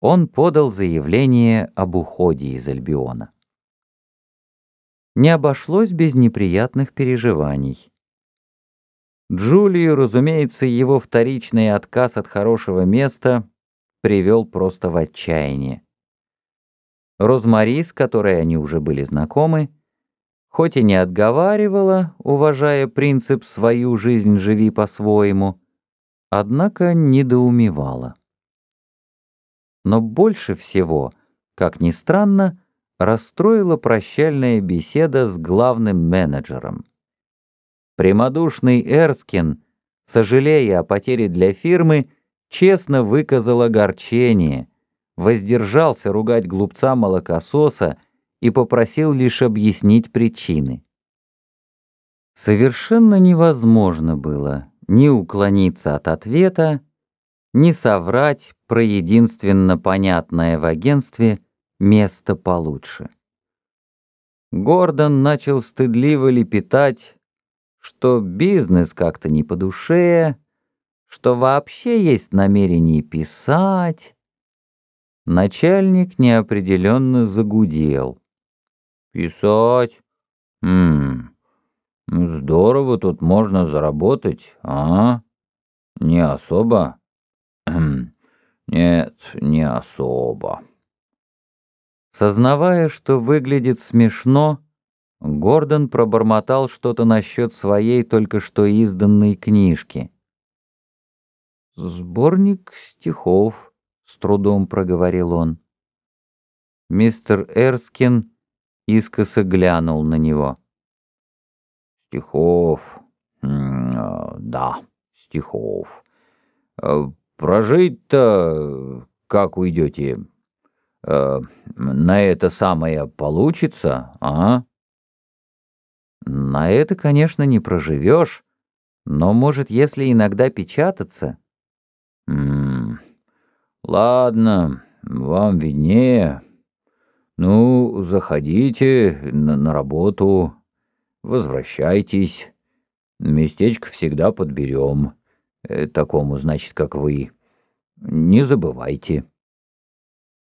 он подал заявление об уходе из Альбиона. Не обошлось без неприятных переживаний. Джулию, разумеется, его вторичный отказ от хорошего места привел просто в отчаяние. Розмари, с которой они уже были знакомы, хоть и не отговаривала, уважая принцип «свою жизнь живи по-своему», однако недоумевала. Но больше всего, как ни странно, расстроила прощальная беседа с главным менеджером. Прямодушный Эрскин, сожалея о потере для фирмы, честно выказал огорчение, воздержался ругать глупца-молокососа и попросил лишь объяснить причины. Совершенно невозможно было ни уклониться от ответа, ни соврать про единственно понятное в агентстве место получше. Гордон начал стыдливо лепетать, что бизнес как-то не по душе, что вообще есть намерение писать. Начальник неопределенно загудел. «Писать? Ммм, здорово тут можно заработать, а? Не особо?» «Нет, не особо». Сознавая, что выглядит смешно, Гордон пробормотал что-то насчет своей только что изданной книжки. «Сборник стихов», — с трудом проговорил он. Мистер Эрскин искоса глянул на него. «Стихов, а, да, стихов. Прожить-то как уйдете? Э, на это самое получится, а?» «На это, конечно, не проживешь, но, может, если иногда печататься...» «М -м, ладно, вам виднее». «Ну, заходите на, на работу, возвращайтесь. Местечко всегда подберем. Э, такому, значит, как вы. Не забывайте».